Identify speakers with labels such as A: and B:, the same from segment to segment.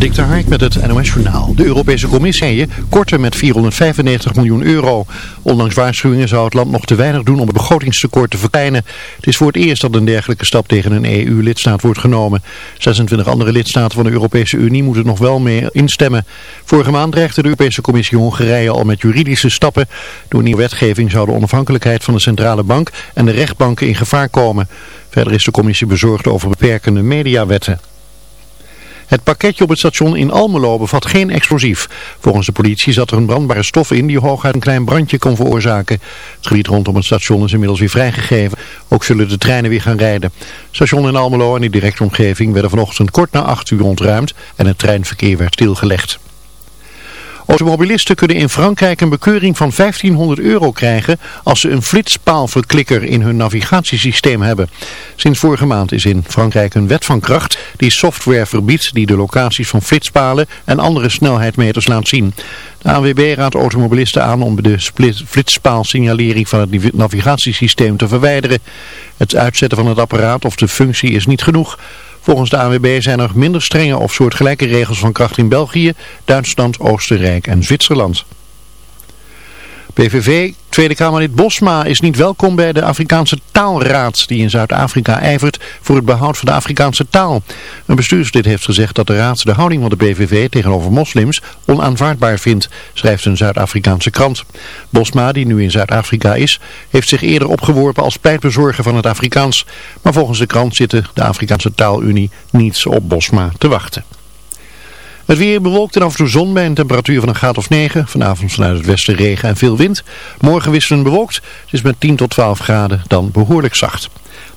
A: Dik de met het NOS Journaal. De Europese Commissie korten met 495 miljoen euro. Ondanks waarschuwingen zou het land nog te weinig doen om het begrotingstekort te verkleinen. Het is voor het eerst dat een dergelijke stap tegen een EU-lidstaat wordt genomen. 26 andere lidstaten van de Europese Unie moeten nog wel mee instemmen. Vorige maand dreigde de Europese Commissie Hongarije al met juridische stappen. Door nieuwe wetgeving zou de onafhankelijkheid van de centrale bank en de rechtbanken in gevaar komen. Verder is de commissie bezorgd over beperkende mediawetten. Het pakketje op het station in Almelo bevat geen explosief. Volgens de politie zat er een brandbare stof in die hooguit een klein brandje kon veroorzaken. Het gebied rondom het station is inmiddels weer vrijgegeven. Ook zullen de treinen weer gaan rijden. Station in Almelo en die directe omgeving werden vanochtend kort na 8 uur ontruimd en het treinverkeer werd stilgelegd. Automobilisten kunnen in Frankrijk een bekeuring van 1500 euro krijgen als ze een flitspaalverklikker in hun navigatiesysteem hebben. Sinds vorige maand is in Frankrijk een wet van kracht die software verbiedt die de locaties van flitspalen en andere snelheidsmeters laat zien. De ANWB raadt automobilisten aan om de flitspaalsignalering van het navigatiesysteem te verwijderen. Het uitzetten van het apparaat of de functie is niet genoeg. Volgens de AWB zijn er minder strenge of soortgelijke regels van kracht in België, Duitsland, Oostenrijk en Zwitserland. PVV Tweede Kamerlid Bosma is niet welkom bij de Afrikaanse taalraad die in Zuid-Afrika ijvert voor het behoud van de Afrikaanse taal. Een bestuurslid heeft gezegd dat de raad de houding van de PVV tegenover moslims onaanvaardbaar vindt, schrijft een Zuid-Afrikaanse krant. Bosma, die nu in Zuid-Afrika is, heeft zich eerder opgeworpen als pleitbezorger van het Afrikaans. Maar volgens de krant zitten de Afrikaanse taalunie niets op Bosma te wachten. Het weer bewolkt en af en toe zon bij een temperatuur van een graad of 9. Vanavond vanuit het westen regen en veel wind. Morgen wisselend bewolkt. Het is met 10 tot 12 graden dan behoorlijk zacht.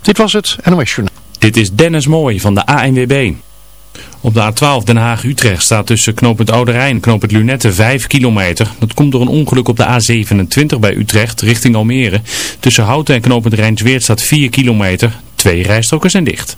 A: Dit was het NOS Journal.
B: Dit is Dennis Mooij van de ANWB. Op de A12 Den Haag-Utrecht staat tussen knooppunt Ouderij en knooppunt Lunette 5 kilometer. Dat komt door een ongeluk op de A27 bij Utrecht richting Almere. Tussen Houten en knooppunt Rijnsweert staat 4 kilometer. Twee rijstroken zijn dicht.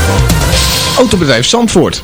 C: Autobedrijf Zandvoort.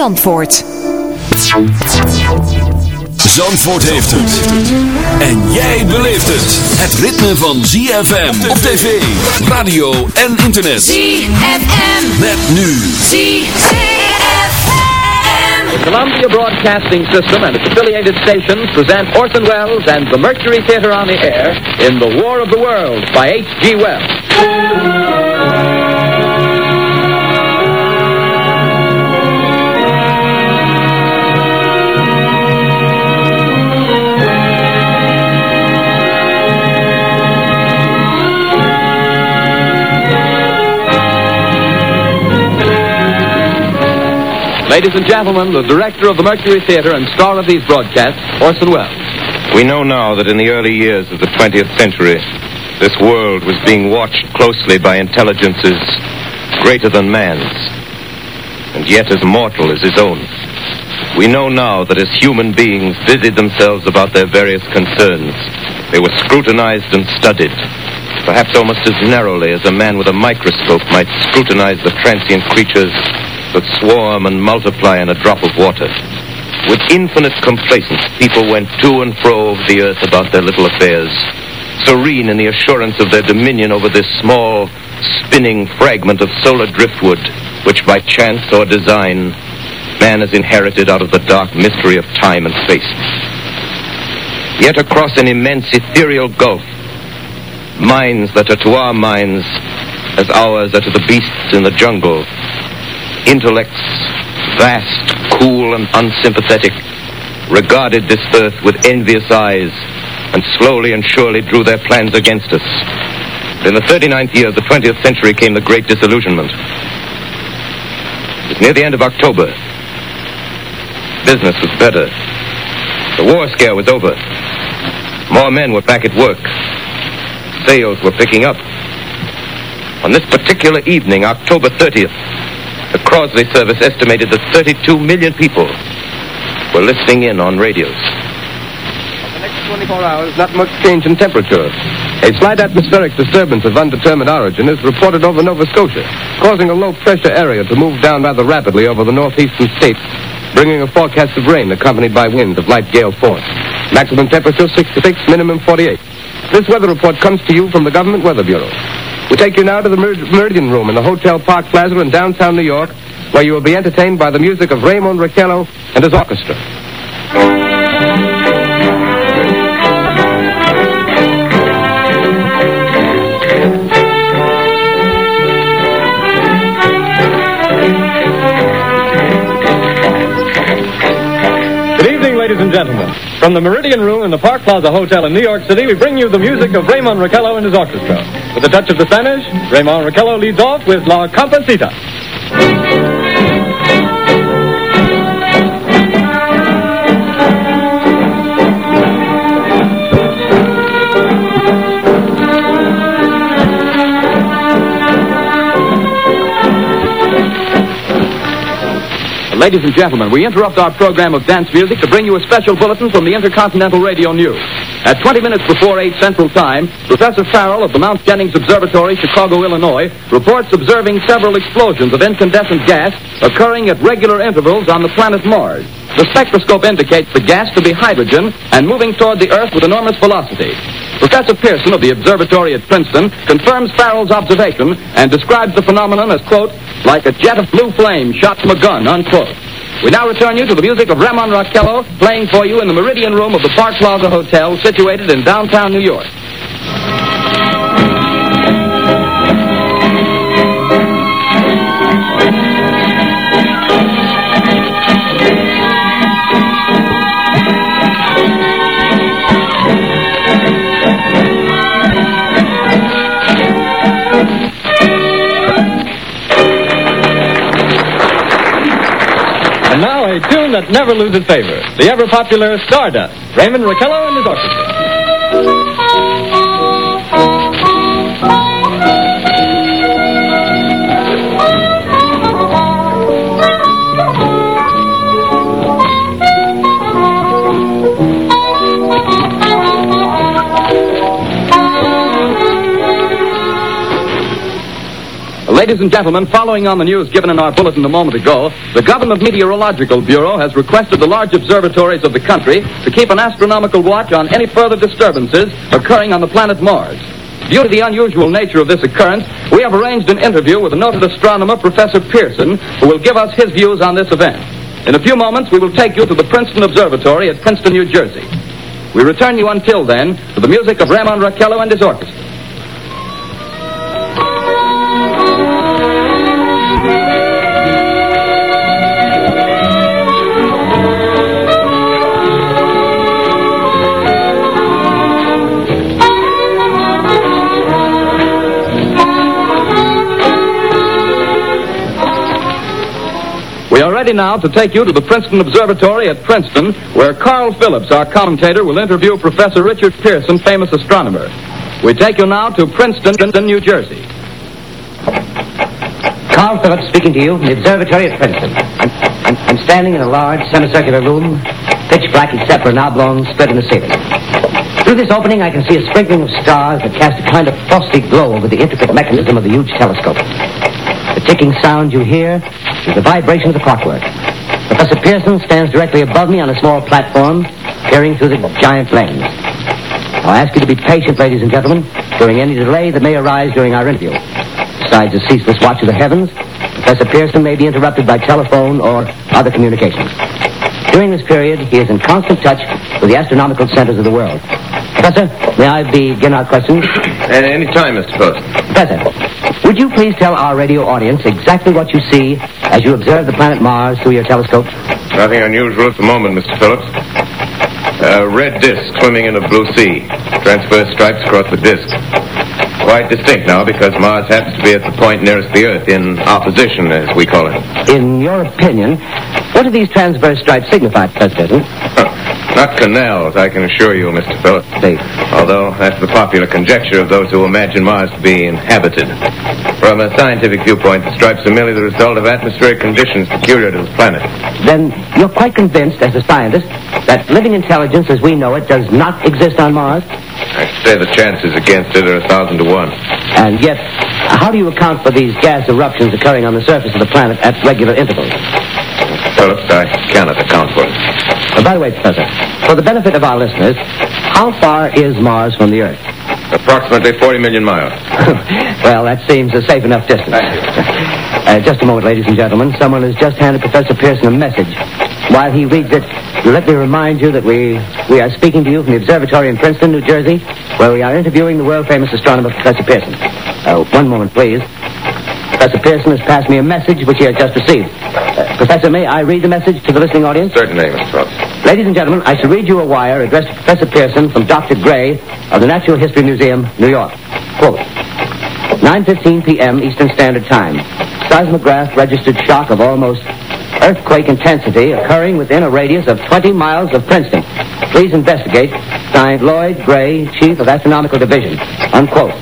D: Zandvoort.
E: Zandvoort heeft het. En jij beleeft het. Het ritme van ZFM op tv, radio en internet.
F: ZFM.
E: Met nu.
F: ZFM.
G: Columbia Broadcasting System and its affiliated stations present Orson Welles and the Mercury Theater on the air in The War of the Worlds by H.G. Wells. Ladies and gentlemen, the director of the Mercury Theater and star of these broadcasts, Orson Welles.
H: We know now that in the early years of the 20th century, this world was being watched closely by intelligences greater than man's, and yet as mortal as his own. We know now that as human beings busied themselves about their various concerns, they were scrutinized and studied, perhaps almost as narrowly as a man with a microscope might scrutinize the transient creatures that swarm and multiply in a drop of water. With infinite complacence, people went to and fro over the earth about their little affairs, serene in the assurance of their dominion over this small, spinning fragment of solar driftwood, which by chance or design, man has inherited out of the dark mystery of time and space. Yet across an immense ethereal gulf, minds that are to our minds as ours are to the beasts in the jungle, intellects, vast, cool, and unsympathetic, regarded this earth with envious eyes and slowly and surely drew their plans against us. In the 39th year of the 20th century came the Great Disillusionment. It was near the end of October. Business was better. The war scare was over. More men were back at work. Sales were picking up. On this particular evening, October 30th, the Crosley service estimated that 32 million people were listening in on radios.
G: For the next 24 hours, not much change in temperature. A slight atmospheric disturbance of undetermined origin is reported over Nova Scotia, causing a low-pressure area to move down rather rapidly over the northeastern states, bringing a forecast of rain accompanied by winds of light gale force. Maximum temperature 66, minimum 48. This weather report comes to you from the Government Weather Bureau. We take you now to the Mer- Meridian Room in the Hotel Park Plaza in downtown New York, where you will be entertained by the music of Raymond Raquello and his orchestra. Ladies and gentlemen. From the Meridian Room in the Park Plaza Hotel in New York City, we bring you the music of Raymond Raquello and his orchestra. With a touch of the Spanish, Raymond Raquello leads off with La Compancita. Ladies and gentlemen, we interrupt our program of dance music to bring you a special bulletin from the Intercontinental Radio News. At 20 minutes before 8 Central Time, Professor Farrell of the Mount Jennings Observatory, Chicago, Illinois, reports observing several explosions of incandescent gas occurring at regular intervals on the planet Mars. The spectroscope indicates the gas to be hydrogen and moving toward the Earth with enormous velocity. Professor Pearson of the observatory at Princeton confirms Farrell's observation and describes the phenomenon as, quote, like a jet of blue flame shot from a gun, unquote. We now return you to the music of Ramon Raquello playing for you in the Meridian Room of the Park Plaza Hotel situated in downtown New York. Tune that never loses favor. The ever popular Stardust. Raymond Raquello and his orchestra. Ladies and gentlemen, following on the news given in our bulletin a moment ago, the Government Meteorological Bureau has requested the large observatories of the country to keep an astronomical watch on any further disturbances occurring on the planet Mars. Due to the unusual nature of this occurrence, we have arranged an interview with the noted astronomer, Professor Pearson, who will give us his views on this event. In a few moments, we will take you to the Princeton Observatory at Princeton, New Jersey. We return you until then to the music of Ramon Raquello and his orchestra. Ready now to take you to the Princeton Observatory at Princeton, where Carl Phillips, our commentator, will interview Professor Richard Pearson, famous astronomer. We take you now to Princeton, New Jersey.
I: Carl Phillips speaking to you from the observatory at Princeton. I'm, I'm, I'm standing in a large semicircular room, pitch black except for an oblong slit in the ceiling. Through this opening, I can see a sprinkling of stars that cast a kind of frosty glow over the intricate mechanism of the huge telescope. The ticking sound you hear the vibration of the clockwork. Professor Pearson stands directly above me on a small platform, peering through the giant lens. I'll ask you to be patient, ladies and gentlemen, during any delay that may arise during our interview. Besides the ceaseless watch of the heavens, Professor Pearson may be interrupted by telephone or other communications. During this period, he is in constant touch with the astronomical centers of the world. Professor, may I begin our questions?
H: At any time, Mr. Phillips.
I: Professor, would you please tell our radio audience exactly what you see as you observe the planet Mars through your telescope?
H: Nothing unusual at the moment, Mr. Phillips. A red disk swimming in a blue sea. Transverse stripes across the disk. Quite distinct now because Mars happens to be at the point nearest the Earth, in opposition, as we call it.
I: In your opinion, what do these transverse stripes signify, President?
H: Not canals, I can assure you, Mr. Phillips. Although that's the popular conjecture of those who imagine Mars to be inhabited. From a scientific viewpoint, the stripes are merely the result of atmospheric conditions peculiar to the planet.
I: Then you're quite convinced, as a scientist, that living intelligence as we know it does not exist on Mars?
H: I'd say the chances against it are a thousand to one.
I: And yet, how do you account for these gas eruptions occurring on the surface of the planet at regular intervals?
H: Phillips, I cannot account for it.
I: Uh, by the way, Professor, for the benefit of our listeners, how far is Mars from the Earth?
H: Approximately 40 million miles.
I: well, that seems a safe enough distance. Uh, just a moment, ladies and gentlemen. Someone has just handed Professor Pearson a message. While he reads it, let me remind you that we, we are speaking to you from the observatory in Princeton, New Jersey, where we are interviewing the world-famous astronomer, Professor Pearson. Uh, one moment, please. Professor Pearson has passed me a message which he has just received. Uh, Professor, may I read the message to the listening audience?
H: Certainly, Mr. Phillips.
I: Ladies and gentlemen, I shall read you a wire addressed to Professor Pearson from Dr. Gray of the Natural History Museum, New York. Quote, 9.15 p.m. Eastern Standard Time. Seismograph registered shock of almost earthquake intensity occurring within a radius of 20 miles of Princeton. Please investigate. Signed Lloyd Gray, Chief of Astronomical Division. Unquote.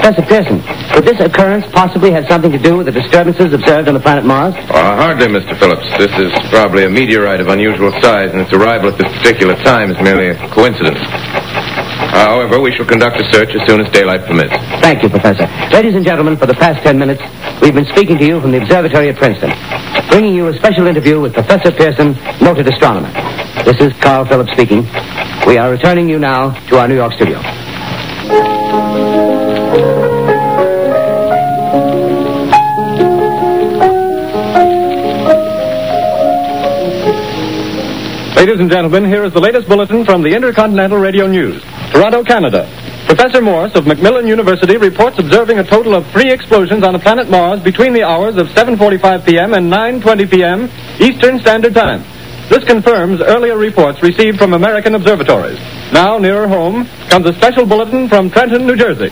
I: Professor Pearson, could this occurrence possibly have something to do with the disturbances observed on the planet Mars?
H: Uh, hardly, Mr. Phillips. This is probably a meteorite of unusual size, and its arrival at this particular time is merely a coincidence. However, we shall conduct a search as soon as daylight permits.
I: Thank you, Professor. Ladies and gentlemen, for the past ten minutes, we've been speaking to you from the observatory at Princeton, bringing you a special interview with Professor Pearson, noted astronomer. This is Carl Phillips speaking. We are returning you now to our New York studio.
J: Ladies and gentlemen, here is the latest bulletin from the Intercontinental Radio News. Toronto, Canada. Professor Morse of Macmillan University reports observing a total of three explosions on the planet Mars between the hours of 7.45 p.m. and 9.20 p.m. Eastern Standard Time. This confirms earlier reports received from American observatories. Now, nearer home, comes a special bulletin from Trenton, New Jersey.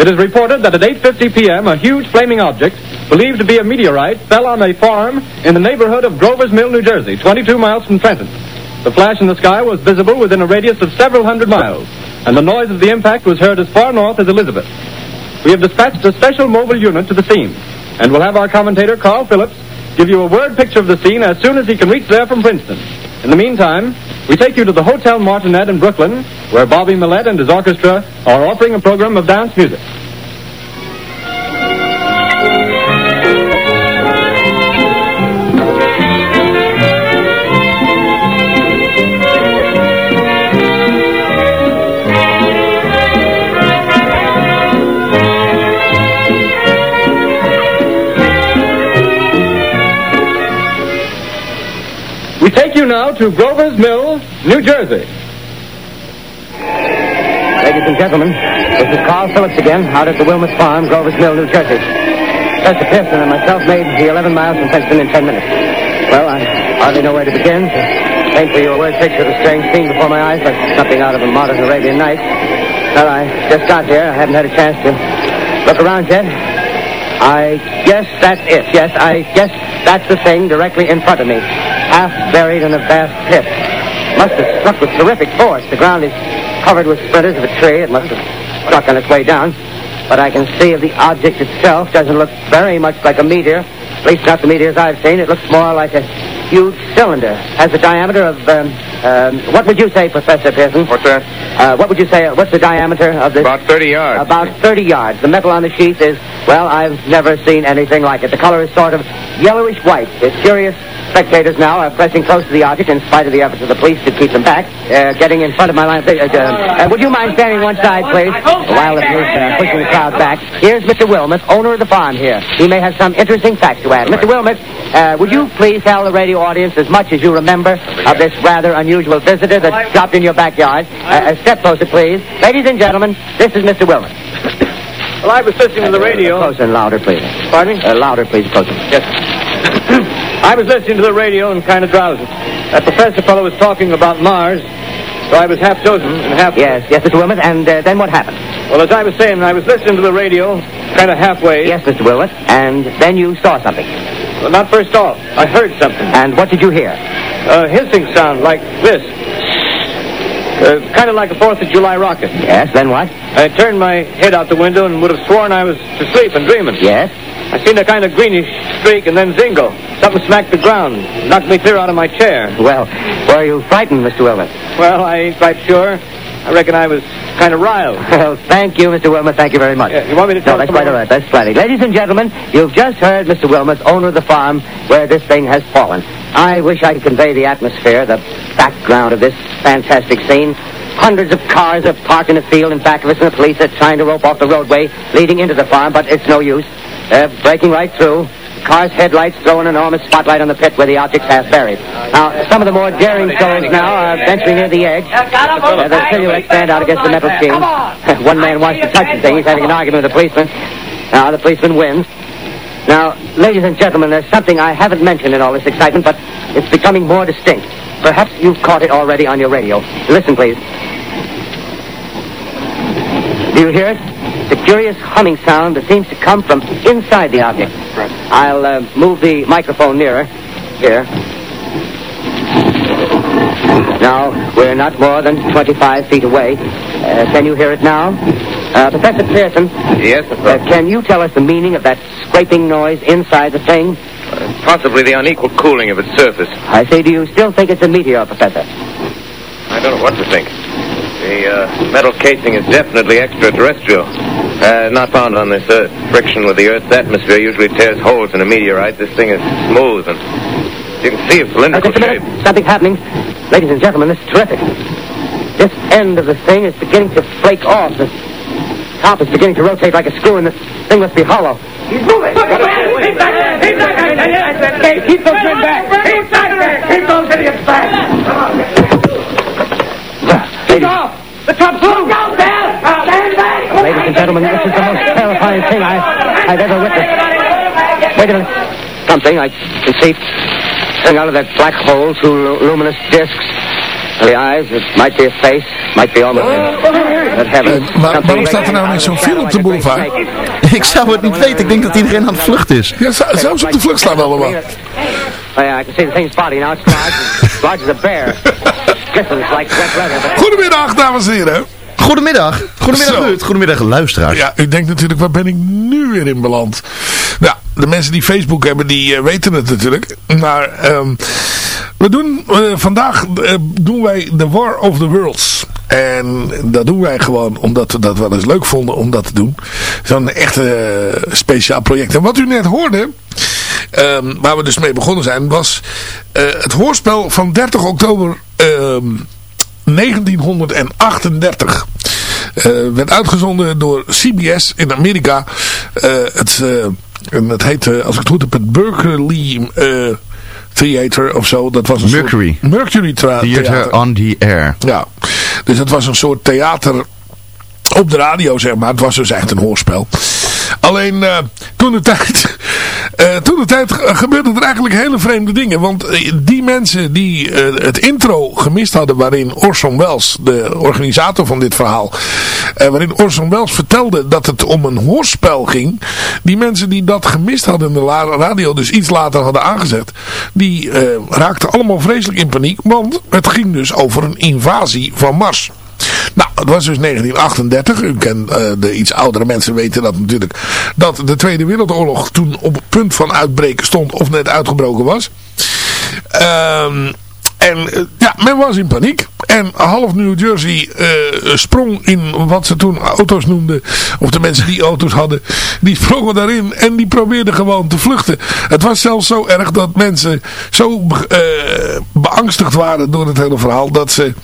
J: It is reported that at 8.50 p.m., a huge flaming object, believed to be a meteorite, fell on a farm in the neighborhood of Grover's Mill, New Jersey, 22 miles from Trenton. The flash in the sky was visible within a radius of several hundred miles, and the noise of the impact was heard as far north as Elizabeth. We have dispatched a special mobile unit to the scene, and we'll have our commentator, Carl Phillips, give you a word picture of the scene as soon as he can reach there from Princeton. In the meantime, we take you to the Hotel Martinet in Brooklyn, where Bobby Millette and his orchestra are offering a program of dance music. We take you now to Grover's Mill, New Jersey.
I: Ladies and gentlemen, this is Carl Phillips again, out at the Wilmot Farm, Grover's Mill, New Jersey. Professor Pearson and myself made the 11 miles from Princeton in 10 minutes. Well, I hardly know where to begin. To paint for you a word picture of the strange scene before my eyes, like something out of a modern Arabian Night. Well, I just got here. I haven't had a chance to look around yet. I guess that's it. Yes, I guess that's the thing directly in front of me. Half buried in a vast pit. Must have struck with terrific force. The ground is covered with splinters of a tree. It must have struck on its way down. But I can see the object itself doesn't look very much like a meteor. At least not the meteors I've seen. It looks more like a huge cylinder. Has a diameter of, um, um, what would you say, Professor Pearson?
H: What's that?
I: Uh, what would you say, what's the diameter of this?
H: About 30 yards.
I: About 30 yards. The metal on the sheath is, well, I've never seen anything like it. The color is sort of yellowish white. It's curious spectators now are pressing close to the object in spite of the efforts of the police to keep them back, uh, getting in front of my line. Uh, uh, would you mind standing one side, please? While the police are pushing the crowd back. Here's Mr. Wilmot, owner of the farm here. He may have some interesting facts to add. Mr. Wilmot, uh, would you please tell the radio audience as much as you remember of this rather unusual visitor that stopped in your backyard? Uh, step closer, please. Ladies and gentlemen, this is Mr. Wilmot.
J: Well, I was listening to the radio.
I: Closer and louder, please.
J: Pardon me?
I: Uh, louder, please, closer.
J: Yes. I was listening to the radio and kind of drowsy. That professor fellow was talking about Mars. So I was half chosen and half...
I: Yes, yes, Mr. Wilmot, and uh, then what happened?
J: Well, as I was saying, I was listening to the radio, kind of halfway.
I: Yes, Mr. Wilmot, and then you saw something.
J: Well, not first off. I heard something.
I: And what did you hear?
J: A hissing sound like this. Uh, kind of like a 4th of July rocket.
I: Yes, then what?
J: I turned my head out the window and would have sworn I was asleep and dreaming.
I: Yes?
J: I seen a kind of greenish streak and then zingle. Something smacked the ground, knocked me clear out of my chair.
I: Well, were you frightened, Mr. Wilmot?
J: Well, I ain't quite sure. I reckon I was kind of riled.
I: Well, thank you, Mr. Wilmot. Thank you very much.
J: Yeah, you want me to tell
I: No, that's quite all right. That's plenty. Ladies and gentlemen, you've just heard Mr. Wilmot, owner of the farm where this thing has fallen. I wish I could convey the atmosphere, the background of this fantastic scene. Hundreds of cars are parked in the field in back of us, and the police are trying to rope off the roadway leading into the farm, but it's no use. They're breaking right through. Car's headlights throw an enormous spotlight on the pit where the object's half buried. Now, some of the more daring souls now are venturing near the edge. Uh, the silhouettes stand out against the metal sheen. One man wants to touch the thing. He's having an argument with the policeman. Now, the policeman wins. Now, ladies and gentlemen, there's something I haven't mentioned in all this excitement, but it's becoming more distinct. Perhaps you've caught it already on your radio. Listen, please. Do you hear it? A curious humming sound that seems to come from inside the object. I'll uh, move the microphone nearer. Here. Now, we're not more than 25 feet away. Uh, can you hear it now? Uh, Professor Pearson,
H: Yes,
I: uh, can you tell us the meaning of that scraping noise inside the thing?
H: Possibly the unequal cooling of its surface.
I: I say, do you still think it's a meteor, Professor?
H: I don't know what to think. The uh, metal casing is definitely extraterrestrial. Uh, not found on this Earth. Friction with the Earth's atmosphere usually tears holes in a meteorite. This thing is smooth and you can see its
I: Uh,
H: cylindrical
I: just a
H: shape.
I: minute. Something's happening. Ladies and gentlemen, this is terrific. This end of the thing is beginning to flake off. The top is beginning to rotate like a screw, and the thing must be hollow.
F: He's moving. He's back there. He's back there. Hey, keep those men back. He's back there. Keep those idiots back.
I: Ladies,
F: off. The loose. Go, Dad. Stand back.
I: ladies and gentlemen, this is the most terrifying thing I, I've ever witnessed. Wait a minute. Something I can see coming out of that black hole through lu- luminous discs. The eyes, it might be a face, might be almost heaven.
K: Eh, maar waarom staat er nou niet zo'n film op de boulevard?
A: Ik zou het niet weten. Ik denk dat iedereen aan het vlucht is.
K: Ja, zelfs op de vlucht staan we allemaal.
I: Oh yeah, I can see the thing's body now. It's large, large as a bear.
K: Goedemiddag, dames en heren.
A: Goedemiddag. Goedemiddag. Ruud. Goedemiddag luisteraars.
K: Ja, u denkt natuurlijk, waar ben ik nu weer in beland? Ja, de mensen die Facebook hebben, die eh, weten het natuurlijk. Maar ehm, we doen eh, vandaag eh, doen wij The War of the Worlds. En dat doen wij gewoon omdat we dat wel eens leuk vonden om dat te doen. Zo'n echt eh, speciaal project. En wat u net hoorde, ehm, waar we dus mee begonnen zijn, was eh, het hoorspel van 30 oktober 1938. Eh, werd uitgezonden door CBS in Amerika. Eh, het, eh, en het heette, als ik het goed heb, het Berkeley Theater of zo. Dat was een
A: Mercury.
K: Soort Mercury
A: Theater
K: Theater.
A: on the air.
K: Ja, dus het was een soort theater op de radio, zeg maar. Het was dus echt een hoorspel. Alleen toen de tijd, eh, toen de tijd ge- gebeurden er eigenlijk hele vreemde dingen. Want eh, die mensen die eh, het intro gemist hadden waarin Orson Welles, de organisator van dit verhaal, waarin Orson Welles vertelde dat het om een hoorspel ging. Die mensen die dat gemist hadden in de radio, dus iets later hadden aangezet, die raakten allemaal vreselijk in paniek. Want het ging dus over een invasie van Mars. Nou, het was dus 1938. U kent eh, de iets oudere mensen weten dat natuurlijk. Dat de Tweede Wereldoorlog toen op het punt van uitbreken stond of net uitgebroken was. Ehm, en eh, ja, men was in paniek. En half New Jersey eh, sprong in wat ze toen auto's noemden. Of de mensen die auto's hadden. Die sprongen daarin en die probeerden gewoon te vluchten. Het was zelfs zo erg dat mensen zo eh, beangstigd waren door het hele verhaal. Dat, ze,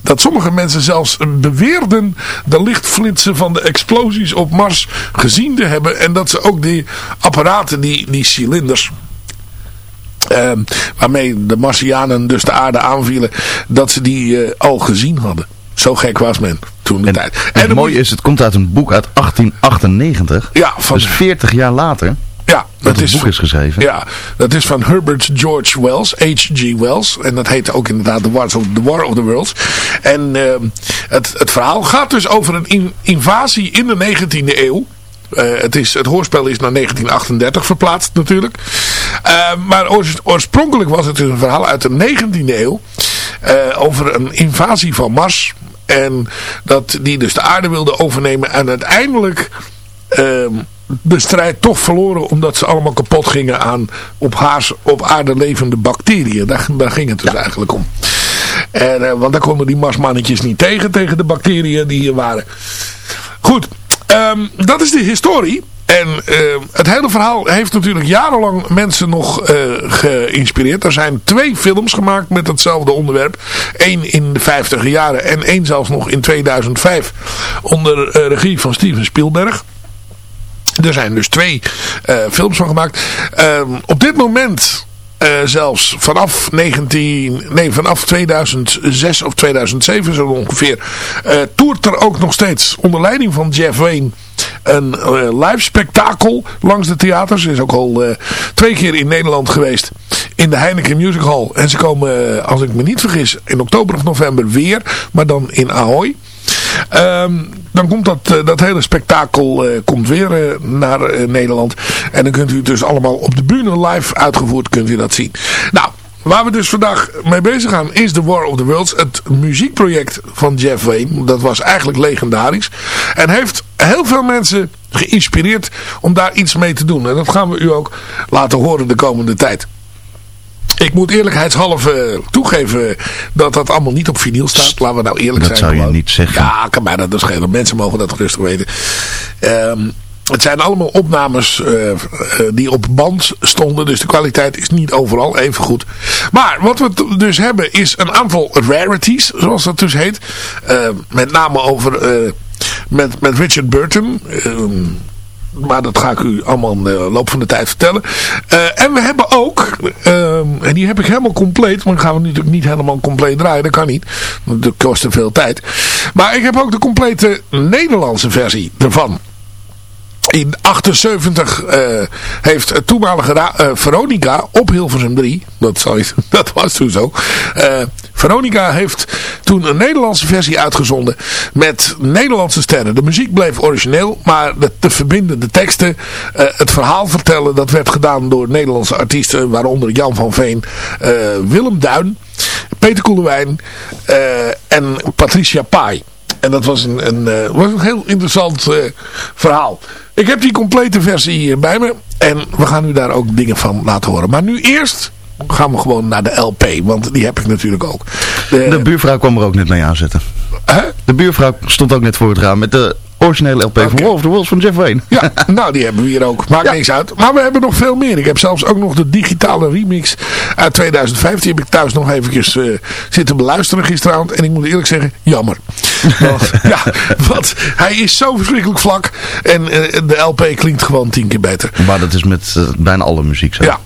K: dat sommige mensen zelfs beweerden de lichtflitsen van de explosies op Mars gezien te hebben. En dat ze ook die apparaten, die, die cilinders... Ehm, waarmee de Martianen dus de aarde aanvielen, dat ze die eh, al gezien hadden. Zo gek was men toen de
L: En,
K: tijd.
L: en het mooie is, het komt uit een boek uit 1898.
K: Ja, van,
L: Dus 40 jaar later.
K: Ja,
A: dat, dat is boek is geschreven.
K: Ja, dat is van Herbert George Wells, H.G. Wells. En dat heet ook inderdaad The War of the, War of the Worlds. En uh, het, het verhaal gaat dus over een in, invasie in de 19e eeuw. Uh, het, is, het hoorspel is naar 1938 verplaatst natuurlijk. Uh, maar oorspronkelijk was het dus een verhaal uit de 19e eeuw. over een invasie van Mars. En dat die dus de aarde wilde overnemen. En uiteindelijk ehm, de strijd toch verloren omdat ze allemaal kapot gingen aan op, haars, op aarde levende bacteriën. Daar, daar ging het dus eigenlijk om. En, uh, want daar konden die marsmannetjes niet tegen, tegen de bacteriën die hier waren. Goed, um, dat is de historie. En uh, het hele verhaal heeft natuurlijk jarenlang mensen nog uh, geïnspireerd. Er zijn twee films gemaakt met hetzelfde onderwerp. Eén in de 50 jaren en één zelfs nog in 2005 onder uh, regie van Steven Spielberg. Er zijn dus twee uh, films van gemaakt. Uh, op dit moment uh, zelfs vanaf 19, nee, vanaf 2006 of 2007 zo ongeveer, uh, toert er ook nog steeds onder leiding van Jeff Wayne een uh, live spektakel langs de theaters. Is ook al twee keer in Nederland geweest in de Heineken Music Hall. En ze komen, als ik me niet vergis, in oktober of november weer, maar dan in Ahoy. Um, dan komt dat, uh, dat hele spektakel uh, komt weer uh, naar Nederland. En dan kunt u dus allemaal op de bühne live uitgevoerd kunt u dat zien. Nou, Waar we dus vandaag mee bezig gaan is The War of the Worlds. Het muziekproject van Jeff Wayne. Dat was eigenlijk legendarisch. En heeft heel veel mensen geïnspireerd om daar iets mee te doen. En dat gaan we u ook laten horen de komende tijd. Ik moet eerlijkheidshalve toegeven dat dat allemaal niet op vinyl staat. Laten we nou eerlijk
A: dat
K: zijn.
A: Dat zou je niet zeggen.
K: Ja, kan mij dat dus schelen. Mensen mogen dat rustig weten. Um, het zijn allemaal opnames uh, uh, die op band stonden. Dus de kwaliteit is niet overal even goed. Maar wat we dus hebben is een aantal rarities. Zoals dat dus heet. Uh, met name over... met, met Richard Burton. Ehm, maar dat ga ik u allemaal in de loop van de tijd vertellen. Uh, en we hebben ook, uh, en die heb ik helemaal compleet, maar dan gaan we natuurlijk niet helemaal compleet draaien, dat kan niet. Dat kost te veel tijd. Maar ik heb ook de complete Nederlandse versie ervan. In 78 uh, heeft toenmalige uh, Veronica op Hilversum 3, dat, dat was toen zo, uh, Veronica heeft toen een Nederlandse versie uitgezonden met Nederlandse sterren. De muziek bleef origineel, maar de te verbinden de teksten, het verhaal vertellen, dat werd gedaan door Nederlandse artiesten, waaronder Jan van Veen, Willem Duin, Peter Koelewijn en Patricia Pai. En dat was een, een, heel interessant verhaal. Ik heb die complete versie hier bij me. En we gaan u daar ook dingen van laten horen. Maar nu eerst gaan we gewoon naar de LP. Want die heb ik natuurlijk ook.
A: De, de buurvrouw kwam er ook net mee aanzetten.
K: Huh?
A: De buurvrouw stond ook net voor het raam met de originele LP okay. van of the van Jeff Wayne.
K: Ja, nou die hebben we hier ook. Maakt ja. niks uit. Maar we hebben nog veel meer. Ik heb zelfs ook nog de digitale remix uit 2015. Die heb ik thuis nog eventjes uh, zitten beluisteren gisteravond. En ik moet eerlijk zeggen, jammer. want, ja, want hij is zo verschrikkelijk vlak. En uh, de LP klinkt gewoon tien keer beter.
A: Maar dat is met uh, bijna alle muziek zo.
K: Ja.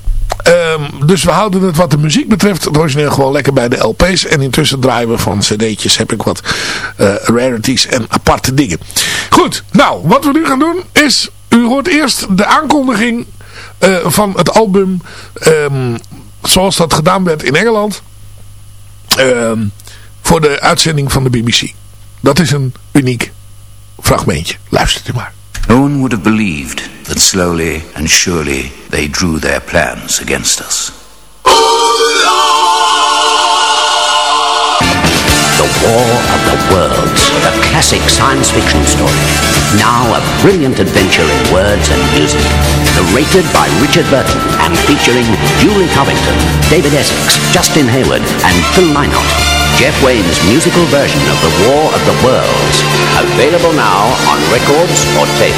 K: Um, dus we houden het wat de muziek betreft origineel gewoon lekker bij de LP's. En intussen draaien we van cd'tjes heb ik wat uh, rarities en aparte dingen. Goed, nou wat we nu gaan doen is... U hoort eerst de aankondiging uh, van het album um, zoals dat gedaan werd in Engeland. Um, voor de uitzending van de BBC. Dat is een uniek fragmentje. Luistert u maar.
L: No one would have believed that slowly and surely they drew their plans against us.
M: The War of the Worlds, a classic science fiction story. Now a brilliant adventure in words and music. Narrated by Richard Burton and featuring Julie Covington, David Essex, Justin Hayward and Phil Lynott. Jeff Wayne's musical version of The War of the Worlds. Available now on records or tape.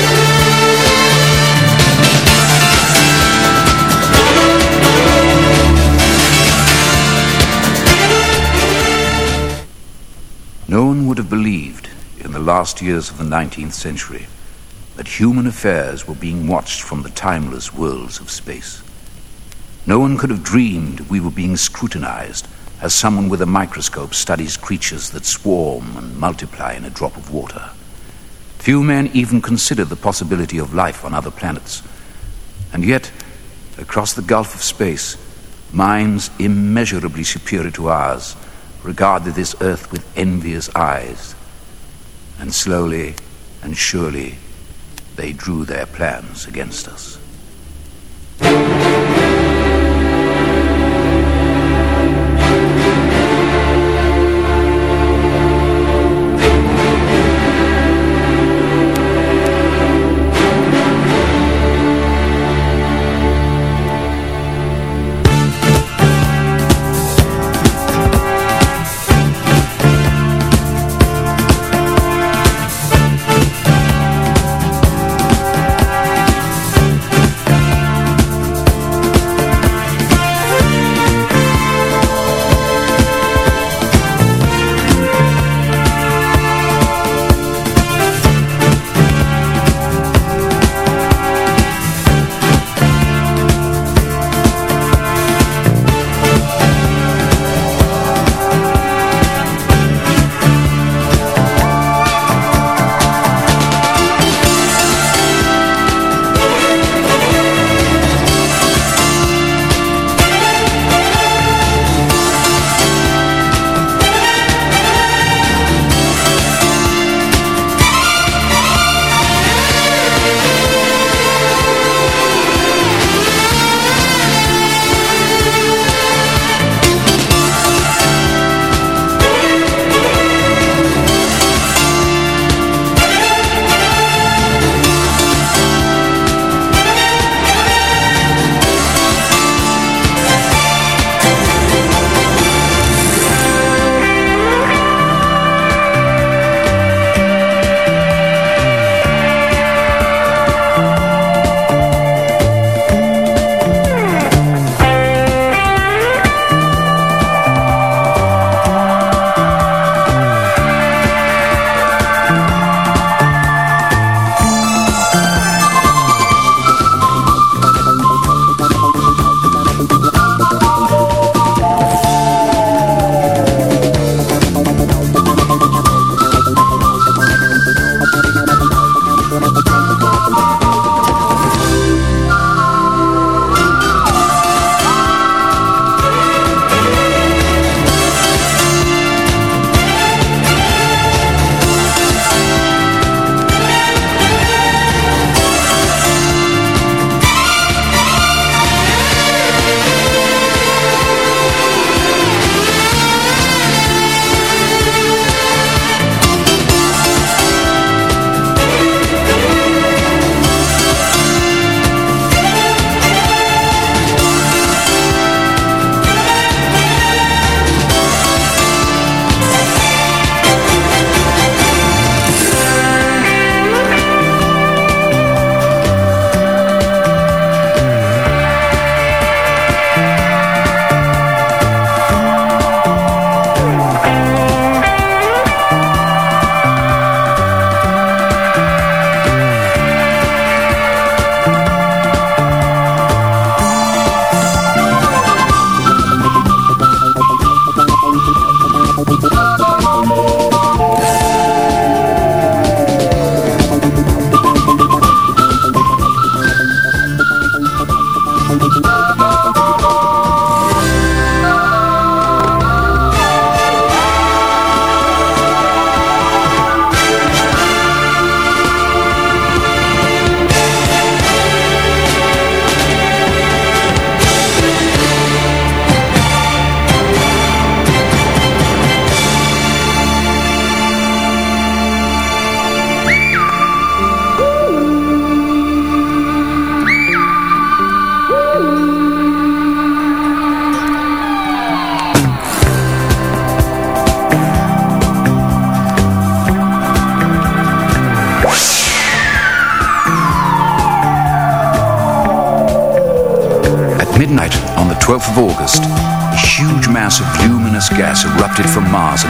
L: No one would have believed in the last years of the 19th century that human affairs were being watched from the timeless worlds of space. No one could have dreamed we were being scrutinized as someone with a microscope studies creatures that swarm and multiply in a drop of water. Few men even consider the possibility of life on other planets. And yet, across the gulf of space, minds immeasurably superior to ours regarded this earth with envious eyes. And slowly and surely they drew their plans against us.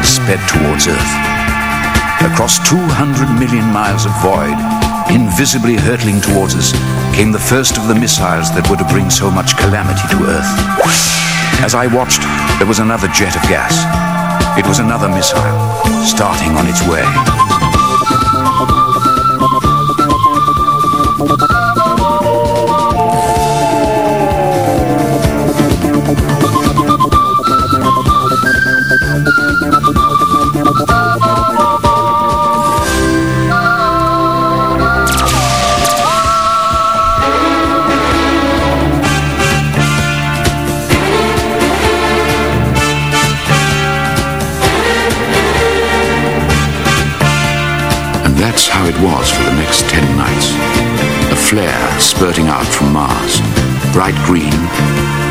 L: Sped towards Earth. Across 200 million miles of void, invisibly hurtling towards us, came the first of the missiles that were to bring so much calamity to Earth. As I watched, there was another jet of gas. It was another missile, starting on its way. Green,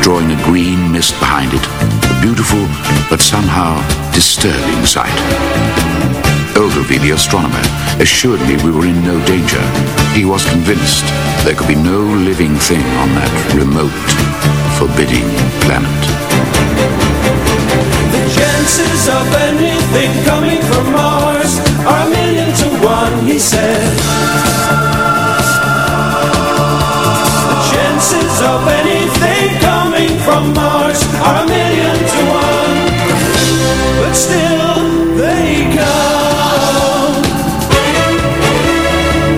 L: drawing a green mist behind it, a beautiful but somehow disturbing sight. Ogilvy, the astronomer, assured me we were in no danger. He was convinced there could be no living thing on that remote, forbidding planet.
N: The chances of anything coming from Mars are a million to one, he said. Of anything coming from Mars are a million to one, but still they come.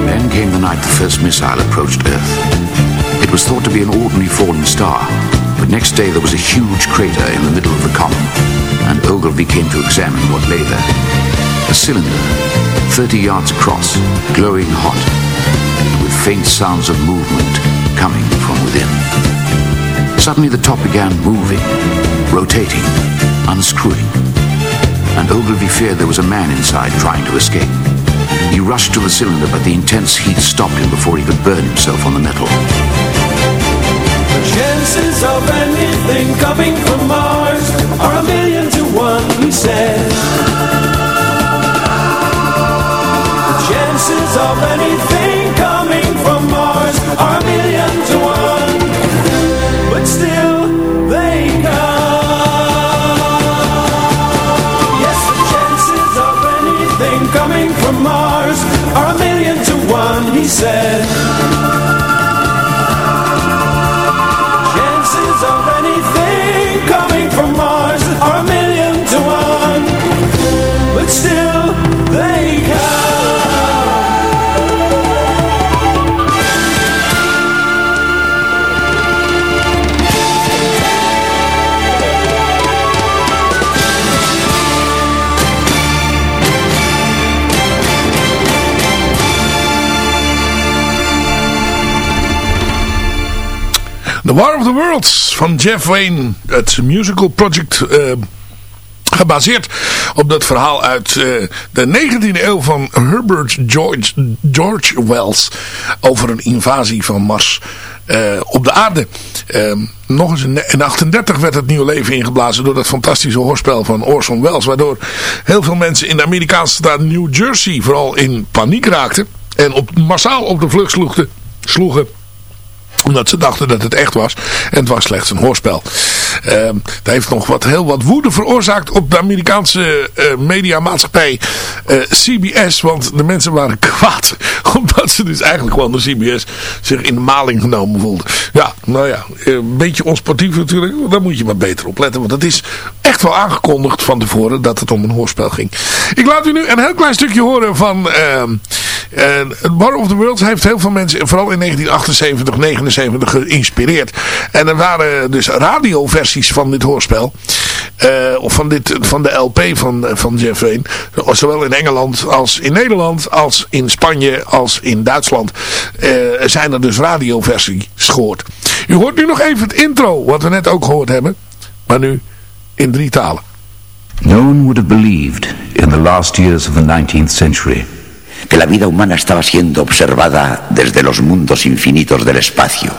L: Then came the night the first missile approached Earth. It was thought to be an ordinary falling star, but next day there was a huge crater in the middle of the common, and Ogilvy came to examine what lay there. A cylinder, 30 yards across, glowing hot, and with faint sounds of movement coming from within. Suddenly the top began moving, rotating, unscrewing, and Ogilvy feared there was a man inside trying to escape. He rushed to the cylinder, but the intense heat stopped him before he could burn himself on the metal.
N: The chances of anything coming from Mars are a million to one, he said. The chances of anything
K: War of the Worlds van Jeff Wayne. Het musical project eh, gebaseerd op dat verhaal uit eh, de 19e eeuw van Herbert George, George Wells. Over een invasie van Mars eh, op de aarde. Ehm, nog eens in, in 38 werd het nieuwe leven ingeblazen door dat fantastische hoorspel van Orson Welles. Waardoor heel veel mensen in de Amerikaanse staat New Jersey vooral in paniek raakten. En op, massaal op de vlucht sloegen omdat ze dachten dat het echt was. En het was slechts een hoorspel. Uh, dat heeft nog wat, heel wat woede veroorzaakt op de Amerikaanse uh, mediamaatschappij uh, CBS. Want de mensen waren kwaad. Omdat ze dus eigenlijk gewoon de CBS zich in de maling genomen voelden. Ja, nou ja, een beetje onsportief natuurlijk. Daar moet je maar beter op letten. Want het is echt wel aangekondigd van tevoren dat het om een hoorspel ging. Ik laat u nu een heel klein stukje horen van... War of the Worlds heeft heel veel mensen, vooral in 1978, 79 geïnspireerd. En er waren dus radioversies van dit hoorspel. Uh, of van, dit, van de LP van, van Jeff Wayne. Zowel in Engeland als in Nederland, als in Spanje, als in Duitsland. Uh, zijn er dus radioversies gehoord. U hoort nu nog even het intro, wat we net ook gehoord hebben. Maar nu in drie talen.
O: No one would have believed in the last years of the 19th century
P: que la vida humana estaba siendo observada desde los mundos infinitos del espacio.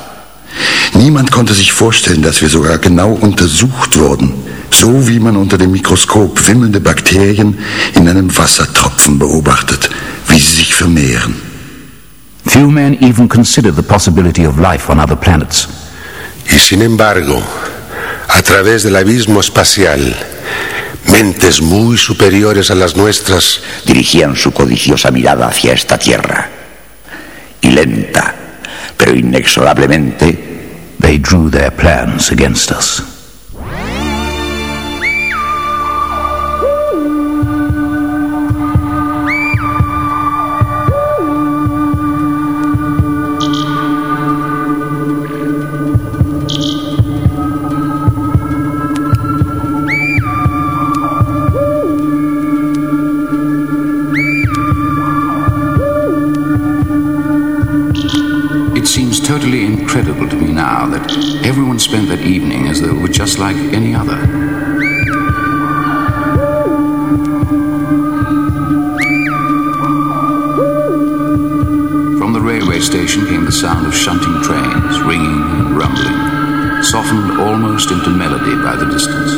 Q: Niemand konnte sich vorstellen, dass wir sogar genau untersucht wurden, so wie man unter dem Mikroskop wimmelnde Bakterien in einem Wassertropfen beobachtet, wie sie sich vermehren.
O: Few men even consider the possibility of life on other planets.
R: Y sin embargo, a través del abismo espacial, Mentes muy superiores a las nuestras
P: dirigían su codiciosa mirada hacia esta tierra. Y lenta, pero inexorablemente,
O: they drew their plans against us.
L: spent that evening as though it were just like any other.
O: From the railway station came the sound of shunting trains, ringing and rumbling, softened almost into melody by the distance.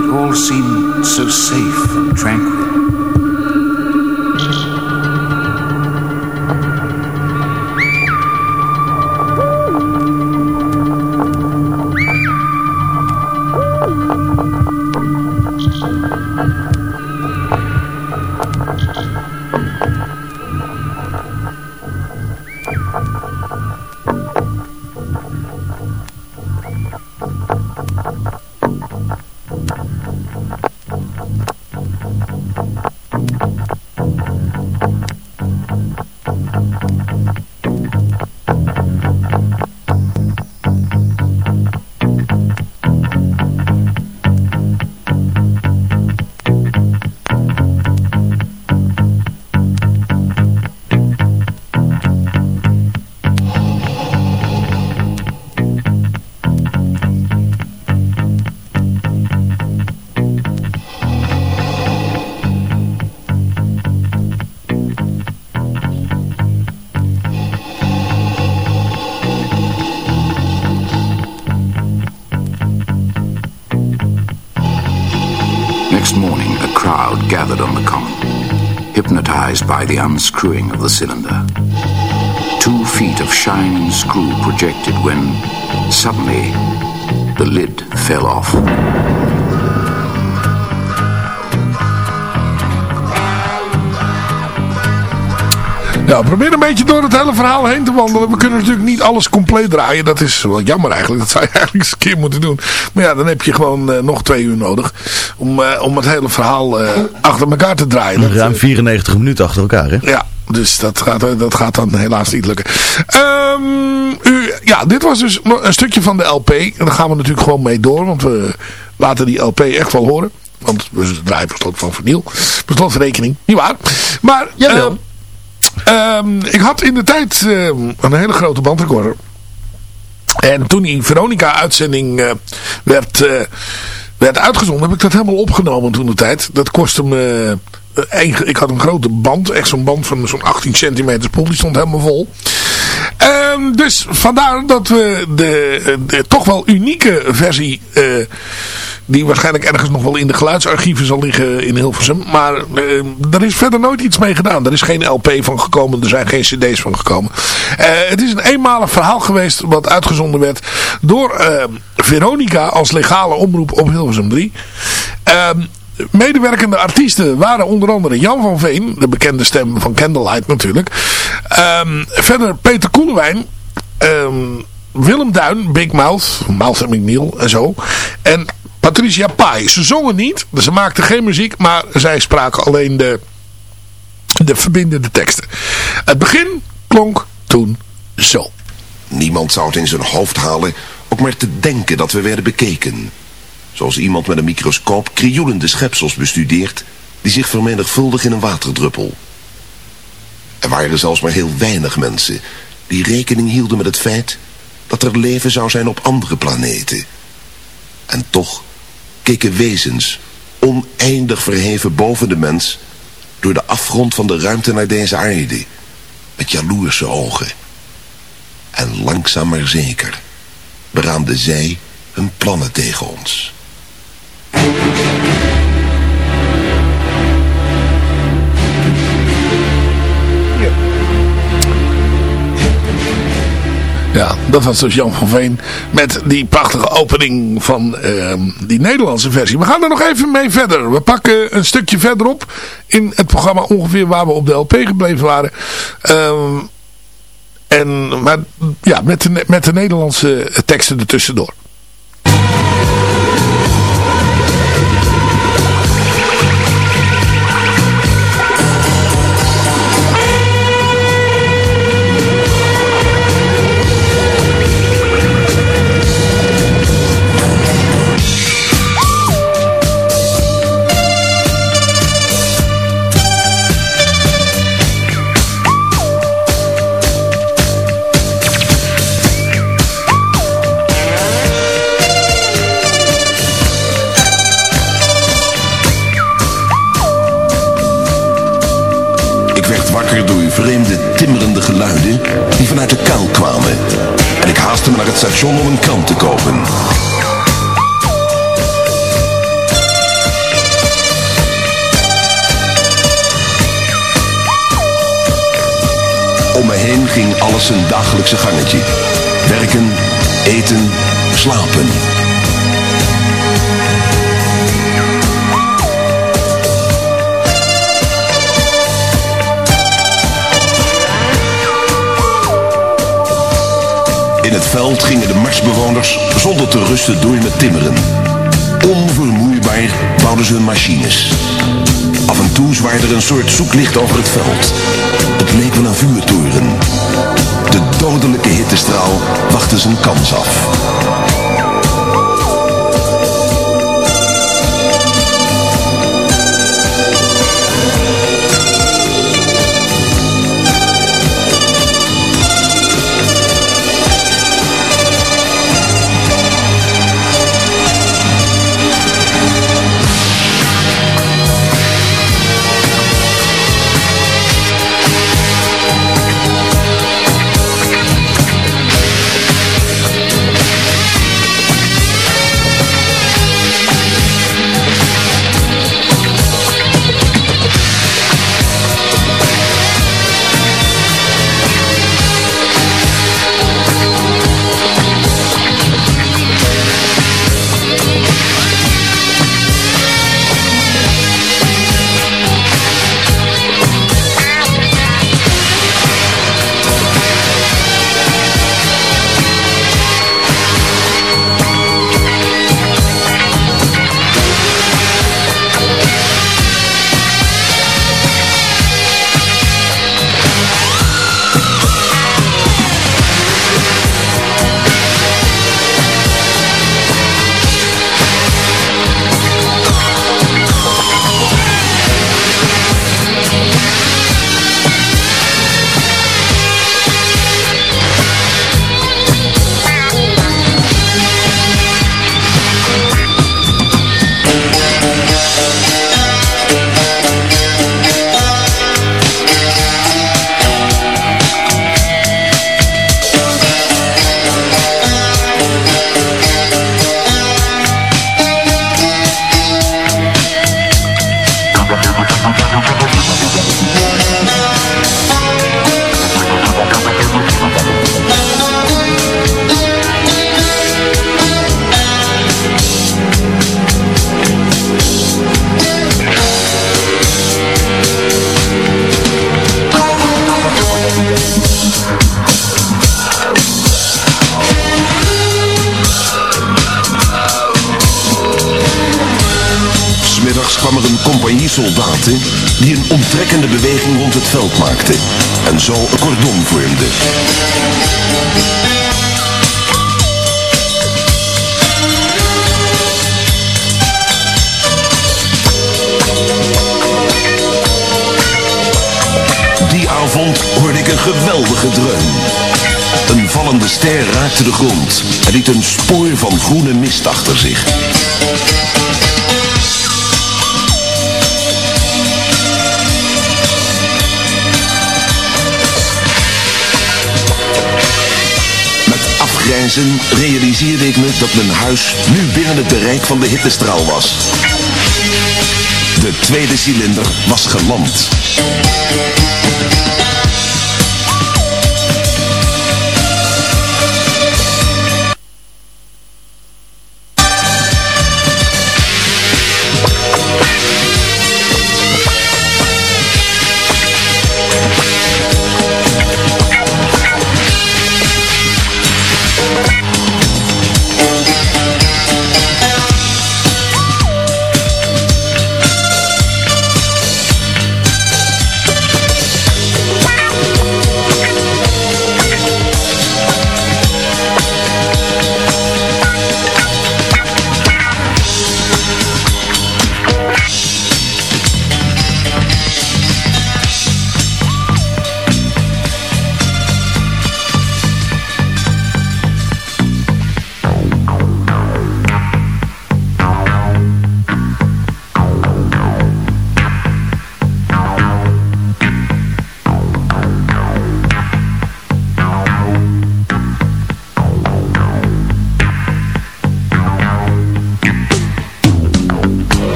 O: It all seemed so safe and tranquil. The unscrewing of the cylinder. Two feet of shining screw projected when, suddenly, the lid fell off.
K: Ja, probeer een beetje door het hele verhaal heen te wandelen. We kunnen natuurlijk niet alles compleet draaien. Dat is wel jammer eigenlijk. Dat zou je eigenlijk eens een keer moeten doen. Maar ja, dan heb je gewoon eh, nog twee uur nodig. Om, eh, om het hele verhaal eh, achter elkaar te draaien. Dat,
S: Ruim 94 minuten achter elkaar, hè?
K: ja, dus dat gaat, dat gaat dan helaas niet lukken. Ehm, u, ja, dit was dus een stukje van de LP. En daar gaan we natuurlijk gewoon mee door. Want we laten die LP echt wel horen. Want we draaien per slot van verniel. Per slot van rekening. Niet waar. Maar...
S: Jawel.
K: Ehm, ik had in de tijd ehm, een hele grote bandrecorder. En toen die Veronica-uitzending eh, werd, eh, werd uitgezonden, heb ik dat helemaal opgenomen toen de tijd. Dat kostte me... eh, een- ik had een grote band, echt zo'n band van zo'n 18 centimeter spoel, die stond helemaal vol. Ehm, dus vandaar dat we de, de toch wel unieke versie, eh, die waarschijnlijk ergens nog wel in de geluidsarchieven zal liggen in Hilversum. Maar eh, er is verder nooit iets mee gedaan. Er is geen LP van gekomen, er zijn geen cd's van gekomen. Eh, het is een eenmalig verhaal geweest wat uitgezonden werd door eh, Veronica als legale omroep op Hilversum 3. Medewerkende artiesten waren onder andere Jan van Veen, de bekende stem van Candlelight natuurlijk. Ehm, verder Peter Koelewijn, ehm, Willem Duin, Big Mouth, en McNeil en zo. En Patricia Pai. Ze zongen niet, ze maakten geen muziek, maar zij spraken alleen de, de verbindende teksten. Het begin klonk toen zo.
T: Niemand zou het in zijn hoofd halen ook maar te denken dat we werden bekeken. Zoals iemand met een microscoop krioelende schepsels bestudeert... die zich vermenigvuldigen in een waterdruppel. Er waren zelfs maar heel weinig mensen... die rekening hielden met het feit... dat er leven zou zijn op andere planeten. En toch keken wezens oneindig verheven boven de mens... door de afgrond van de ruimte naar deze aarde... met jaloerse ogen... En langzaam maar zeker beraamden zij hun plannen tegen ons.
K: Ja, dat was dus Jan van Veen met die prachtige opening van ehm, die Nederlandse versie. We gaan er nog even mee verder. We pakken een stukje verderop in het programma ongeveer waar we op de LP gebleven waren. Ehm, en, maar ja, met de, met de Nederlandse teksten ertussendoor.
T: Die vanuit de kuil kwamen. En ik haastte me naar het station om een krant te kopen. Om me heen ging alles zijn dagelijkse gangetje. Werken, eten, slapen. In het veld gingen de marsbewoners zonder te rusten door met timmeren. Onvermoeibaar bouwden ze hun machines. Af en toe zwaaide er een soort zoeklicht over het veld. Het leek wel een vuurtoren. De dodelijke hittestraal wachtte zijn kans af. Veld maakten en zo een cordon vormden. Die avond hoorde ik een geweldige dreun. Een vallende ster raakte de grond en liet een spoor van groene mist achter zich. Realiseerde ik me dat mijn huis nu binnen het bereik van de hittestraal was. De tweede cilinder was geland.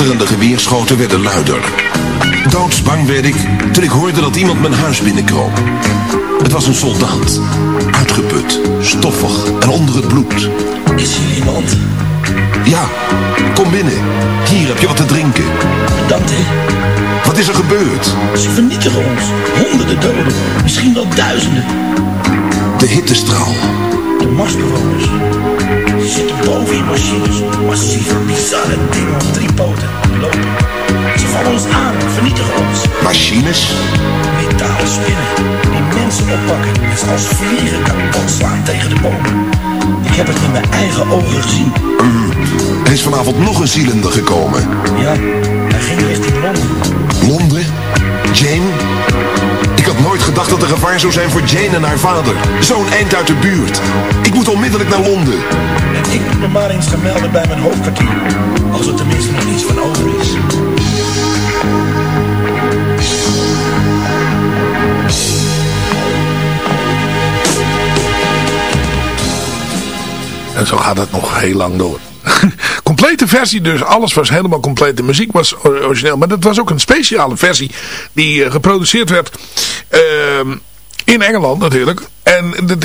T: En de geweerschoten werden luider. Doodsbang werd ik toen ik hoorde dat iemand mijn huis binnenkroop. Het was een soldaat. Uitgeput, stoffig en onder het bloed.
U: Is hier iemand?
T: Ja, kom binnen. Hier heb je wat te drinken.
U: Bedankt, hè.
T: Wat is er gebeurd?
U: Ze vernietigen ons. Honderden doden. Misschien wel duizenden.
T: De hittestraal.
U: De Marsbewoners. Boven in machines. Massieve, bizarre dingen op drie poten. Lopen. Ze vallen ons aan. Vernietigen ons.
T: Machines?
U: Metalen spinnen. Die mensen oppakken. En ze als vliegen kapot slaan tegen de bomen. Ik heb het met mijn eigen ogen gezien.
T: Mm, er is vanavond nog een cilinder gekomen.
U: Ja, hij ging richting Londen.
T: Londen? Jane? Ik had nooit gedacht dat er gevaar zou zijn voor Jane en haar vader. Zo'n eind uit de buurt. Ik moet onmiddellijk naar Londen.
U: En ik moet me maar eens gaan melden bij mijn hoofdkwartier. Als er tenminste nog iets van over is.
K: En zo gaat het nog heel lang door. complete versie dus. Alles was helemaal compleet. De muziek was origineel. Maar dat was ook een speciale versie. Die uh, geproduceerd werd uh, in Engeland natuurlijk. En de,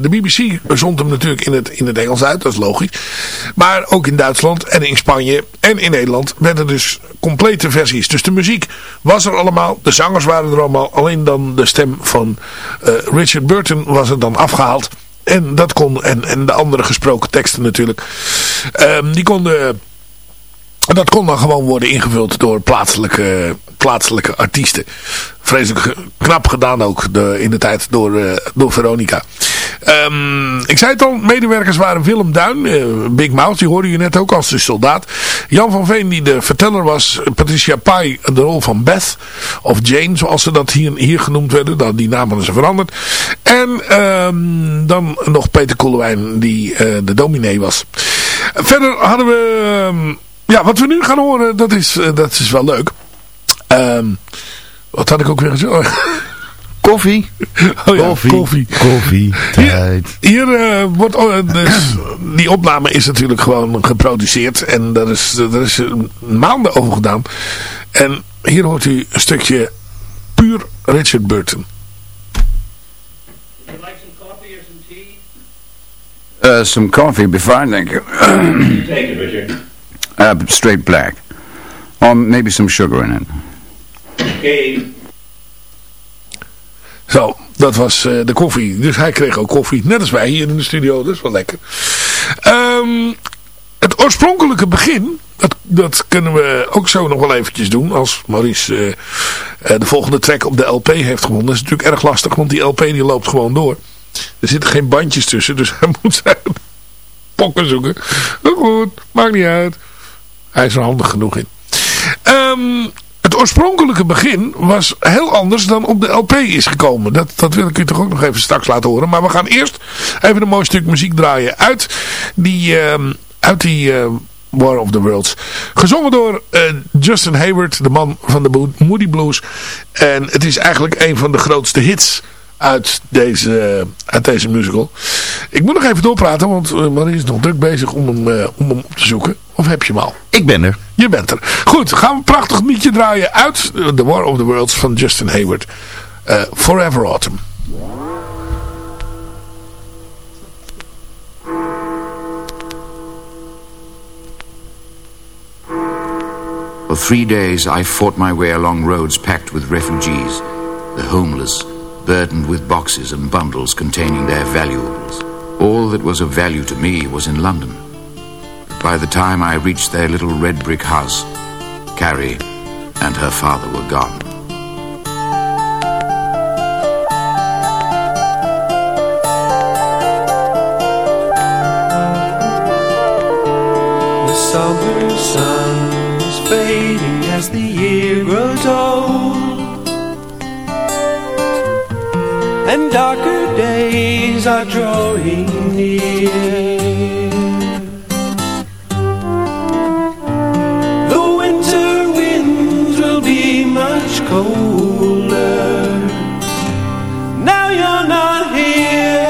K: de, BBC zond hem natuurlijk in het, in het Engels uit. Dat is logisch. Maar ook in Duitsland en in Spanje en in Nederland werden dus complete versies. Dus de muziek was er allemaal. De zangers waren er allemaal. Alleen dan de stem van uh, Richard Burton was er dan afgehaald. En dat kon, en, en de andere gesproken teksten natuurlijk. Um, die konden, dat kon dan gewoon worden ingevuld door plaatselijke, plaatselijke artiesten. Vreselijk knap gedaan ook de, in de tijd door, uh, door Veronica. Um, ik zei het al, medewerkers waren Willem Duin, uh, Big Mouth, die hoorde je net ook als de soldaat. Jan van Veen die de verteller was, Patricia Pai de rol van Beth, of Jane zoals ze dat hier, hier genoemd werden, dan, die naam hadden ze veranderd. En um, dan nog Peter Koelewijn die uh, de dominee was. Verder hadden we, um, ja wat we nu gaan horen, dat is, uh, dat is wel leuk. Um, wat had ik ook weer gezegd?
S: Koffie.
K: Oh ja,
S: koffie.
K: Koffie.
S: koffie tijd.
K: Hier, hier uh, wordt, uh, dus, die opname is natuurlijk gewoon geproduceerd. En daar is, daar is maanden over gedaan. En hier hoort u een stukje puur Richard Burton.
V: Uh, some coffee be fine, thank you.
W: Take it, Richard.
V: Uh, straight black. Or maybe some sugar in it.
W: Okay.
K: Zo, dat was uh, de koffie. Dus hij kreeg ook koffie. Net als wij hier in de studio. Is wel lekker. Ehm, het oorspronkelijke begin, dat, dat kunnen we ook zo nog wel eventjes doen. Als Maurice eh, eh, de volgende track op de LP heeft gewonnen. Dat is natuurlijk erg lastig, want die LP die loopt gewoon door. Er zitten geen bandjes tussen, dus hij moet zijn pokken zoeken. Maar goed, maakt niet uit. Hij is er handig genoeg in. Ehm, het oorspronkelijke begin was heel anders dan op de LP is gekomen. Dat, dat wil ik u toch ook nog even straks laten horen. Maar we gaan eerst even een mooi stuk muziek draaien uit die, ehm, uit die ehm, War of the Worlds. Gezongen door eh, Justin Hayward, de man van de Moody Blues. En het is eigenlijk een van de grootste hits uit deze, uit deze musical. Ik moet nog even doorpraten, want uh, Marie is nog druk bezig om hem, uh, om hem op te zoeken. Of heb je hem al?
S: Ik ben er.
K: Je bent er. Goed, gaan we een prachtig liedje draaien uit The War of the Worlds van Justin Hayward. Uh, Forever Autumn.
O: For three days I fought my way along roads packed with refugees, the homeless, burdened with boxes and bundles containing their valuables. All that was of value to me was in London. By the time I reached their little red brick house, Carrie and her father were gone.
N: The summer sun is fading as the year grows old And darker days are drawing near. The winter winds will be much colder. Now you're not here.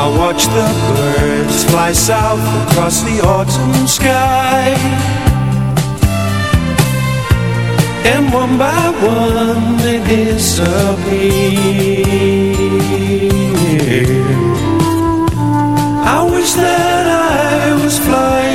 N: I watch the fly south across the autumn sky. And one by one they disappear. I wish that I was flying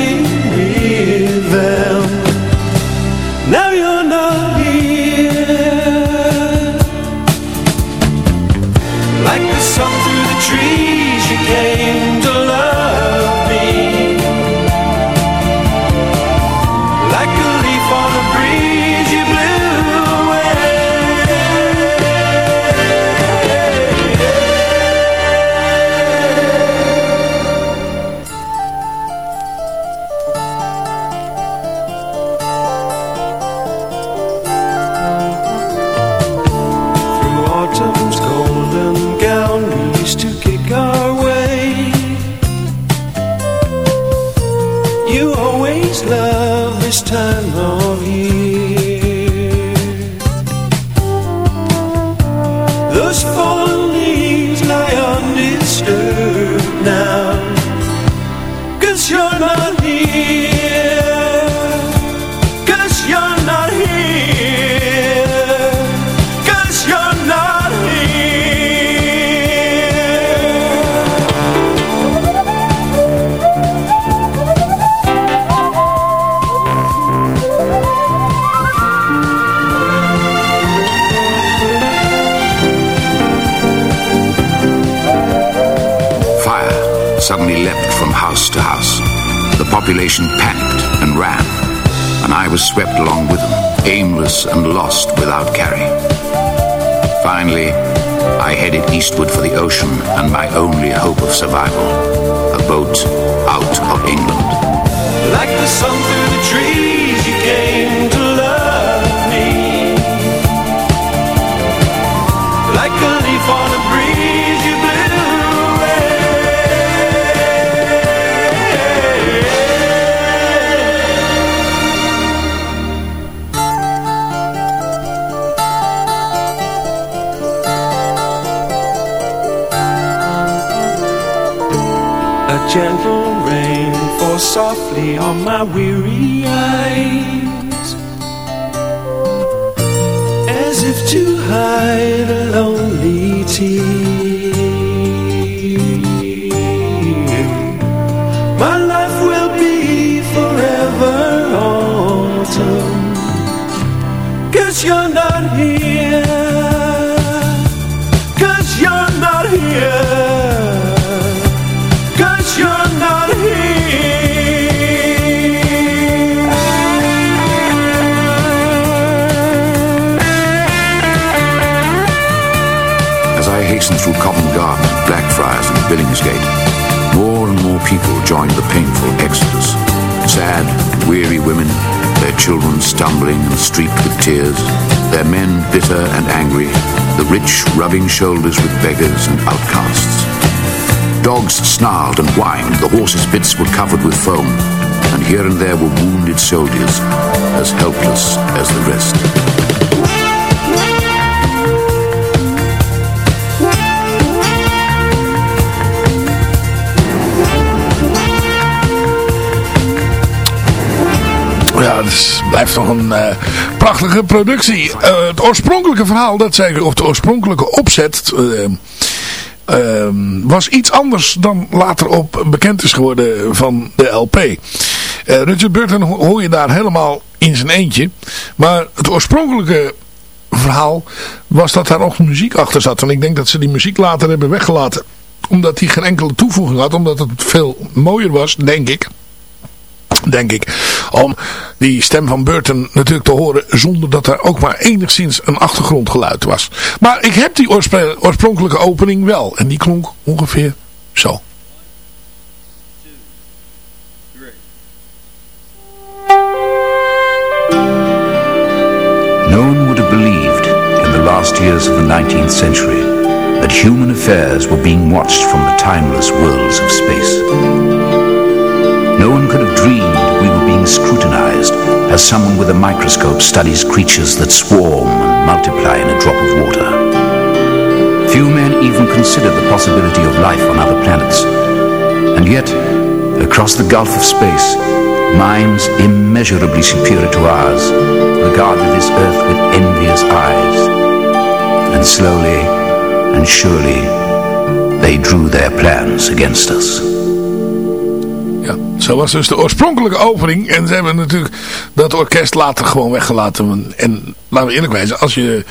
O: suddenly leapt from house to house. The population panicked and ran, and I was swept along with them, aimless and lost without carry. Finally, I headed eastward for the ocean and my only hope of survival, a boat out of England.
N: Like the sun through the trees gentle rain falls softly on my weary eyes. As if to hide a lonely tear
O: children stumbling and streaked with tears, their men bitter and angry, the rich rubbing shoulders with beggars and outcasts. Dogs snarled and whined, the horses' bits were covered with foam, and here and there were wounded soldiers, as helpless as the rest.
K: Ja, het is- blijft toch een eh, prachtige productie. Eh, het oorspronkelijke verhaal, dat zei of de oorspronkelijke opzet... eh, was iets anders dan later op bekend is geworden van de LP. Richard Burton ho- hoor je daar helemaal in zijn eentje. Maar het oorspronkelijke verhaal was dat daar nog muziek achter zat. En ik denk dat ze die muziek later hebben weggelaten. Omdat die geen enkele toevoeging had. Omdat het veel mooier was, denk ik denk ik, om die stem van Burton natuurlijk te horen zonder dat er ook maar enigszins een achtergrondgeluid was. Maar ik heb die oorspronkelijke opening wel en die klonk ongeveer zo.
L: No one would have believed in the last years of the 19th century that human affairs were being watched from the timeless worlds of space. Scrutinized as someone with a microscope studies creatures that swarm and multiply in a drop of water. Few men even considered the possibility of life on other planets. And yet, across the gulf of space, minds immeasurably superior to ours regarded this earth with envious eyes. And slowly and surely, they drew their plans against us.
K: Ja, zo was dus de oorspronkelijke opening. En ze hebben natuurlijk dat orkest later gewoon weggelaten. En laten we eerlijk wijzen, als je,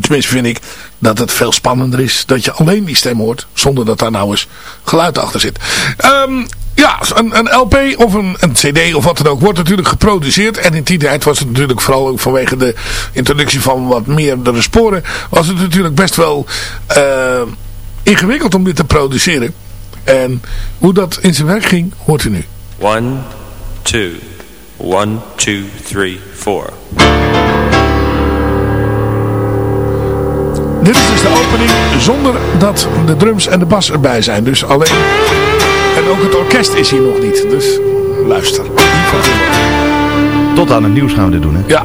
K: tenminste vind ik, dat het veel spannender is dat je alleen die stem hoort. Zonder dat daar nou eens geluid achter zit. Ehm, ja, een, een LP of een, een cd of wat dan ook wordt natuurlijk geproduceerd. En in die tijd was het natuurlijk vooral ook vanwege de introductie van wat meerdere sporen. Was het natuurlijk best wel eh, ingewikkeld om dit te produceren. En hoe dat in zijn werk ging, hoort u nu.
X: One, two, one, two, three, four.
K: Dit is dus de opening zonder dat de drums en de bas erbij zijn. Dus alleen... En ook het orkest is hier nog niet. Dus luister.
S: Tot aan het nieuws gaan we dit doen, hè?
K: Ja.